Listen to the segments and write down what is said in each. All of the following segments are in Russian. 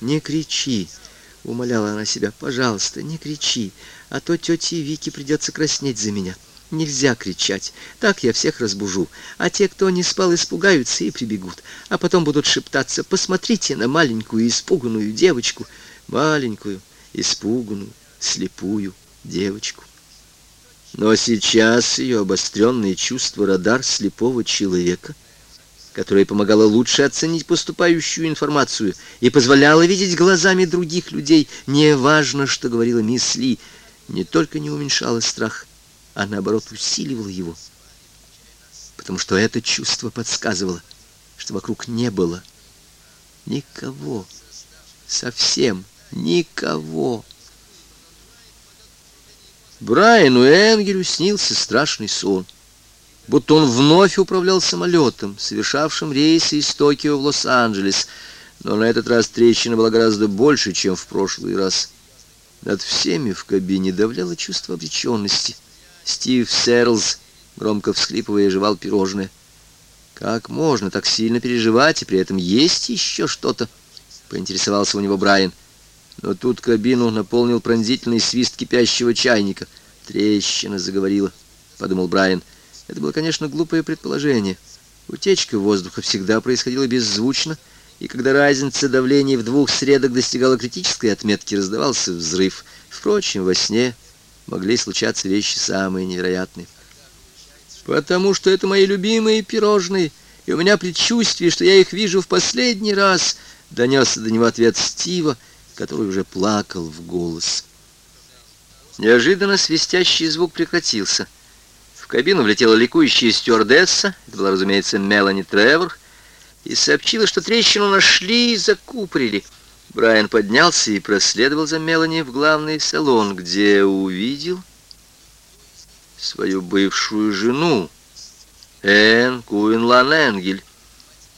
«Не кричи!» — умоляла она себя. «Пожалуйста, не кричи, а то тете Вике придется краснеть за меня. Нельзя кричать, так я всех разбужу, а те, кто не спал, испугаются и прибегут, а потом будут шептаться, посмотрите на маленькую испуганную девочку, маленькую, испуганную, слепую девочку». Но сейчас ее обостренные чувства радар слепого человека — которая помогала лучше оценить поступающую информацию и позволяла видеть глазами других людей, неважно, что говорила мисс Ли, не только не уменьшала страх, а наоборот усиливала его. Потому что это чувство подсказывало, что вокруг не было никого, совсем никого. Брайану Энгелю снился страшный сон — будто он вновь управлял самолетом, совершавшим рейсы из Токио в Лос-Анджелес, но на этот раз трещина была гораздо больше, чем в прошлый раз. Над всеми в кабине давляло чувство обреченности. Стив Серлз, громко всхлипывая, жевал пирожное. «Как можно так сильно переживать, и при этом есть еще что-то?» — поинтересовался у него Брайан. Но тут кабину наполнил пронзительный свист кипящего чайника. «Трещина заговорила», — подумал Брайан. Это было, конечно, глупое предположение. Утечка воздуха всегда происходила беззвучно, и когда разница давлений в двух средах достигала критической отметки, раздавался взрыв. Впрочем, во сне могли случаться вещи самые невероятные. «Потому что это мои любимые пирожные, и у меня предчувствие, что я их вижу в последний раз», — донесся до него ответ Стива, который уже плакал в голос. Неожиданно свистящий звук прекратился — кабину влетела ликующая стюардесса, это была, разумеется, Мелани Тревор, и сообщила, что трещину нашли и закупорили. Брайан поднялся и проследовал за Мелани в главный салон, где увидел свою бывшую жену, Энн Куинлан Энгель,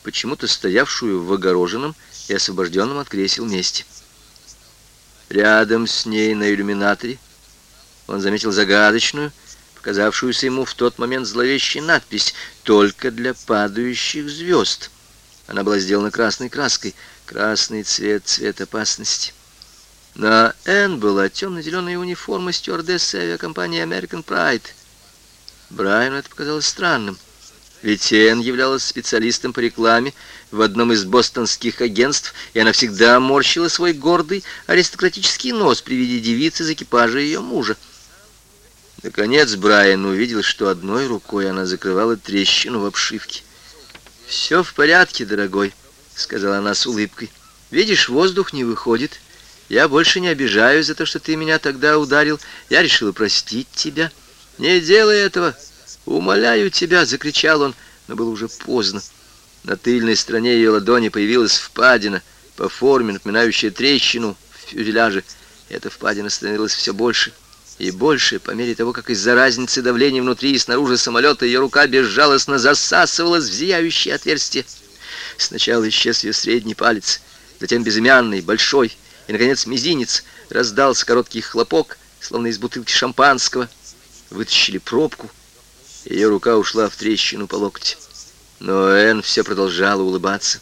почему-то стоявшую в огороженном и освобожденном от кресел месте. Рядом с ней на иллюминаторе он заметил загадочную, показавшуюся ему в тот момент зловещей надпись «Только для падающих звезд». Она была сделана красной краской. Красный цвет — цвет опасности. На Н была темно-зеленая униформа стюардессы авиакомпании American Pride. Брайану это показалось странным. Ведь Энн являлась специалистом по рекламе в одном из бостонских агентств, и она всегда морщила свой гордый аристократический нос при виде девицы из экипажа ее мужа. Наконец Брайан увидел, что одной рукой она закрывала трещину в обшивке. «Все в порядке, дорогой», — сказала она с улыбкой. «Видишь, воздух не выходит. Я больше не обижаюсь за то, что ты меня тогда ударил. Я решила простить тебя». «Не делай этого! Умоляю тебя!» — закричал он, но было уже поздно. На тыльной стороне ее ладони появилась впадина, по форме напоминающая трещину в фюзеляже. Эта впадина становилась все больше — и больше, по мере того, как из-за разницы давления внутри и снаружи самолета ее рука безжалостно засасывалась в зияющее отверстие. Сначала исчез ее средний палец, затем безымянный, большой, и, наконец, мизинец. Раздался короткий хлопок, словно из бутылки шампанского. Вытащили пробку, ее рука ушла в трещину по локте. Но Энн все продолжала улыбаться.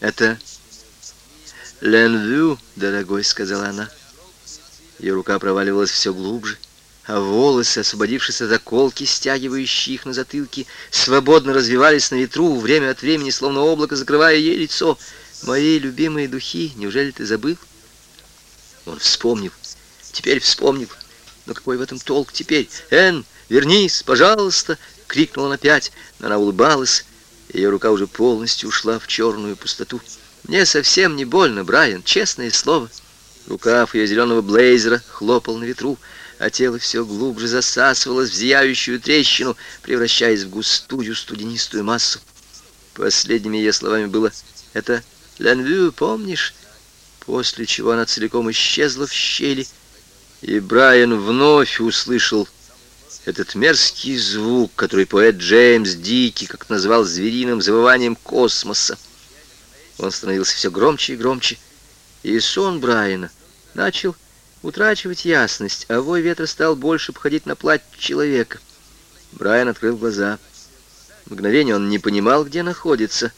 «Это Ленвю, дорогой», — сказала она. Ее рука проваливалась все глубже, а волосы, освободившись от заколки, стягивающие их на затылке, свободно развивались на ветру, время от времени, словно облако, закрывая ей лицо. «Мои любимые духи, неужели ты забыл?» Он вспомнил, теперь вспомнил. Но какой в этом толк теперь? «Энн, вернись, пожалуйста!» — крикнул он опять, но она улыбалась. Ее рука уже полностью ушла в черную пустоту. «Мне совсем не больно, Брайан, честное слово». Рукав ее зеленого блейзера хлопал на ветру, а тело все глубже засасывалось в зияющую трещину, превращаясь в густую студенистую массу. Последними ее словами было «Это Ленвю, помнишь?» После чего она целиком исчезла в щели, и Брайан вновь услышал этот мерзкий звук, который поэт Джеймс Дики, как назвал звериным завыванием космоса. Он становился все громче и громче, и сон Брайана начал утрачивать ясность, а вой ветра стал больше походить на плач человека. Брайан открыл глаза. Мгновение он не понимал, где находится,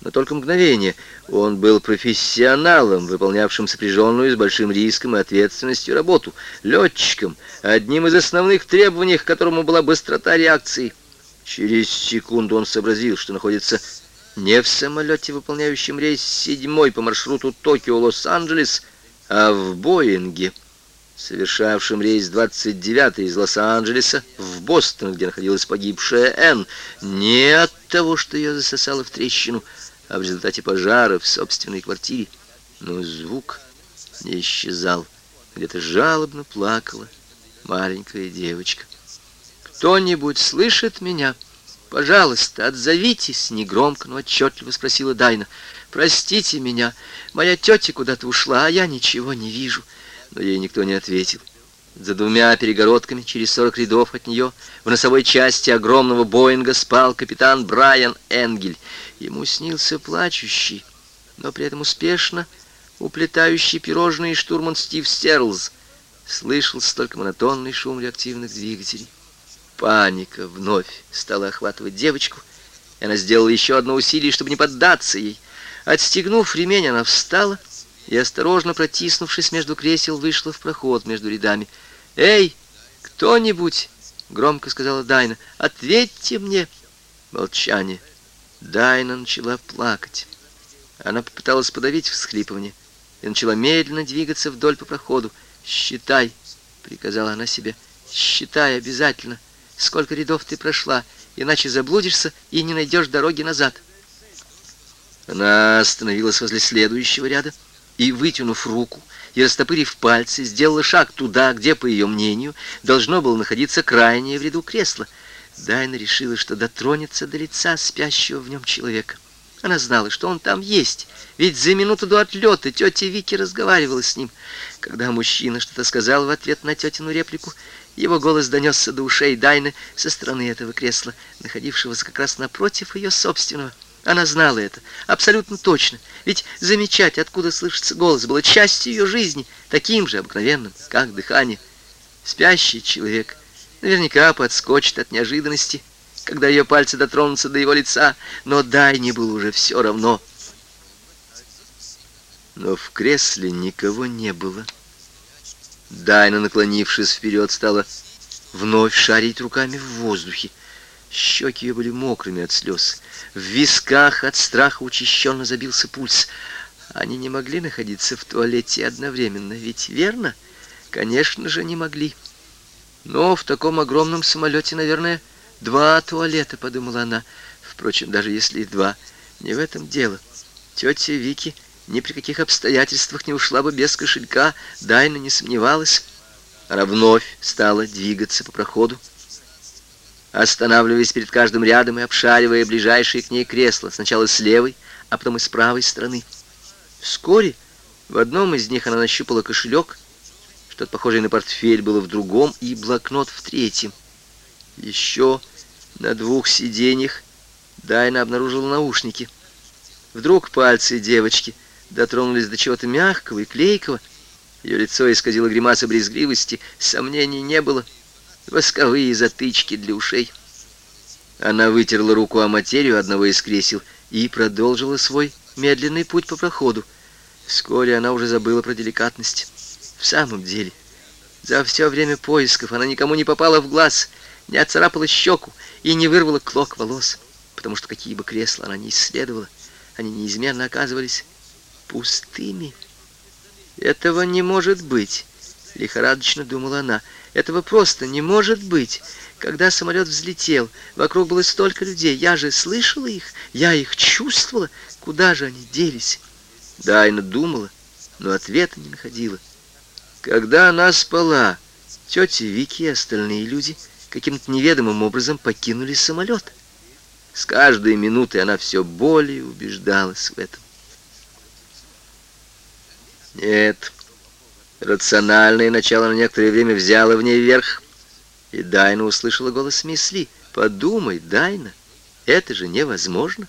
но только мгновение. Он был профессионалом, выполнявшим сопряженную с большим риском и ответственностью работу, летчиком, одним из основных требований, к которому была быстрота реакции. Через секунду он сообразил, что находится не в самолете, выполняющем рейс седьмой по маршруту Токио-Лос-Анджелес, а в Боинге, совершавшем рейс 29 из Лос-Анджелеса в Бостон, где находилась погибшая Энн, не от того, что ее засосало в трещину, а в результате пожара в собственной квартире. Но звук не исчезал. Где-то жалобно плакала маленькая девочка. «Кто-нибудь слышит меня?» «Пожалуйста, отзовитесь!» — негромко, но отчетливо спросила Дайна. «Простите меня, моя тетя куда-то ушла, а я ничего не вижу». Но ей никто не ответил. За двумя перегородками, через сорок рядов от нее, в носовой части огромного Боинга спал капитан Брайан Энгель. Ему снился плачущий, но при этом успешно уплетающий пирожные штурман Стив Стерлз. Слышался только монотонный шум реактивных двигателей. Паника вновь стала охватывать девочку, и она сделала еще одно усилие, чтобы не поддаться ей. Отстегнув ремень, она встала и, осторожно протиснувшись между кресел, вышла в проход между рядами. «Эй, кто-нибудь!» — громко сказала Дайна. «Ответьте мне!» Молчание. Дайна начала плакать. Она попыталась подавить всхлипывание и начала медленно двигаться вдоль по проходу. «Считай!» — приказала она себе. «Считай обязательно!» Сколько рядов ты прошла, иначе заблудишься и не найдешь дороги назад. Она остановилась возле следующего ряда и, вытянув руку и растопырив пальцы, сделала шаг туда, где, по ее мнению, должно было находиться крайнее в ряду кресло. Дайна решила, что дотронется до лица спящего в нем человека. Она знала, что он там есть, ведь за минуту до отлета тетя Вики разговаривала с ним. Когда мужчина что-то сказал в ответ на тетину реплику, его голос донесся до ушей Дайны со стороны этого кресла, находившегося как раз напротив ее собственного. Она знала это абсолютно точно, ведь замечать, откуда слышится голос, было частью ее жизни, таким же обыкновенным, как дыхание. Спящий человек наверняка подскочит от неожиданности, когда ее пальцы дотронутся до его лица, но Дайне было уже все равно. Но в кресле никого не было. Дайна, наклонившись вперед, стала вновь шарить руками в воздухе. Щеки ее были мокрыми от слез. В висках от страха учащенно забился пульс. Они не могли находиться в туалете одновременно, ведь верно? Конечно же, не могли. Но в таком огромном самолете, наверное, два туалета, подумала она. Впрочем, даже если и два, не в этом дело. Тетя Вики ни при каких обстоятельствах не ушла бы без кошелька, Дайна не сомневалась. Она вновь стала двигаться по проходу, останавливаясь перед каждым рядом и обшаривая ближайшие к ней кресла, сначала с левой, а потом и с правой стороны. Вскоре в одном из них она нащупала кошелек, что-то похожее на портфель было в другом, и блокнот в третьем. Еще на двух сиденьях Дайна обнаружила наушники. Вдруг пальцы девочки — дотронулись до чего-то мягкого и клейкого. Ее лицо исказило гримаса брезгливости, сомнений не было. Восковые затычки для ушей. Она вытерла руку о материю одного из кресел и продолжила свой медленный путь по проходу. Вскоре она уже забыла про деликатность. В самом деле, за все время поисков она никому не попала в глаз, не отцарапала щеку и не вырвала клок волос, потому что какие бы кресла она не исследовала, они неизменно оказывались пустыми. Этого не может быть, лихорадочно думала она. Этого просто не может быть. Когда самолет взлетел, вокруг было столько людей. Я же слышала их, я их чувствовала. Куда же они делись? Дайна думала, но ответа не находила. Когда она спала, тетя Вики и остальные люди каким-то неведомым образом покинули самолет. С каждой минутой она все более убеждалась в этом. Нет, рациональное начало на некоторое время взяло в ней верх, и Дайна услышала голос Мисли. «Подумай, Дайна, это же невозможно,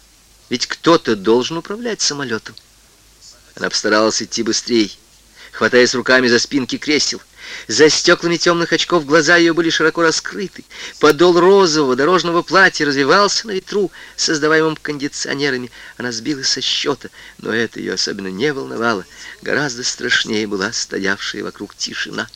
ведь кто-то должен управлять самолетом». Она постаралась идти быстрее. Хватаясь руками за спинки кресел. За стеклами темных очков глаза ее были широко раскрыты. Подол розового дорожного платья развивался на ветру, создаваемым кондиционерами. Она сбилась со счета, но это ее особенно не волновало. Гораздо страшнее была стоявшая вокруг тишина.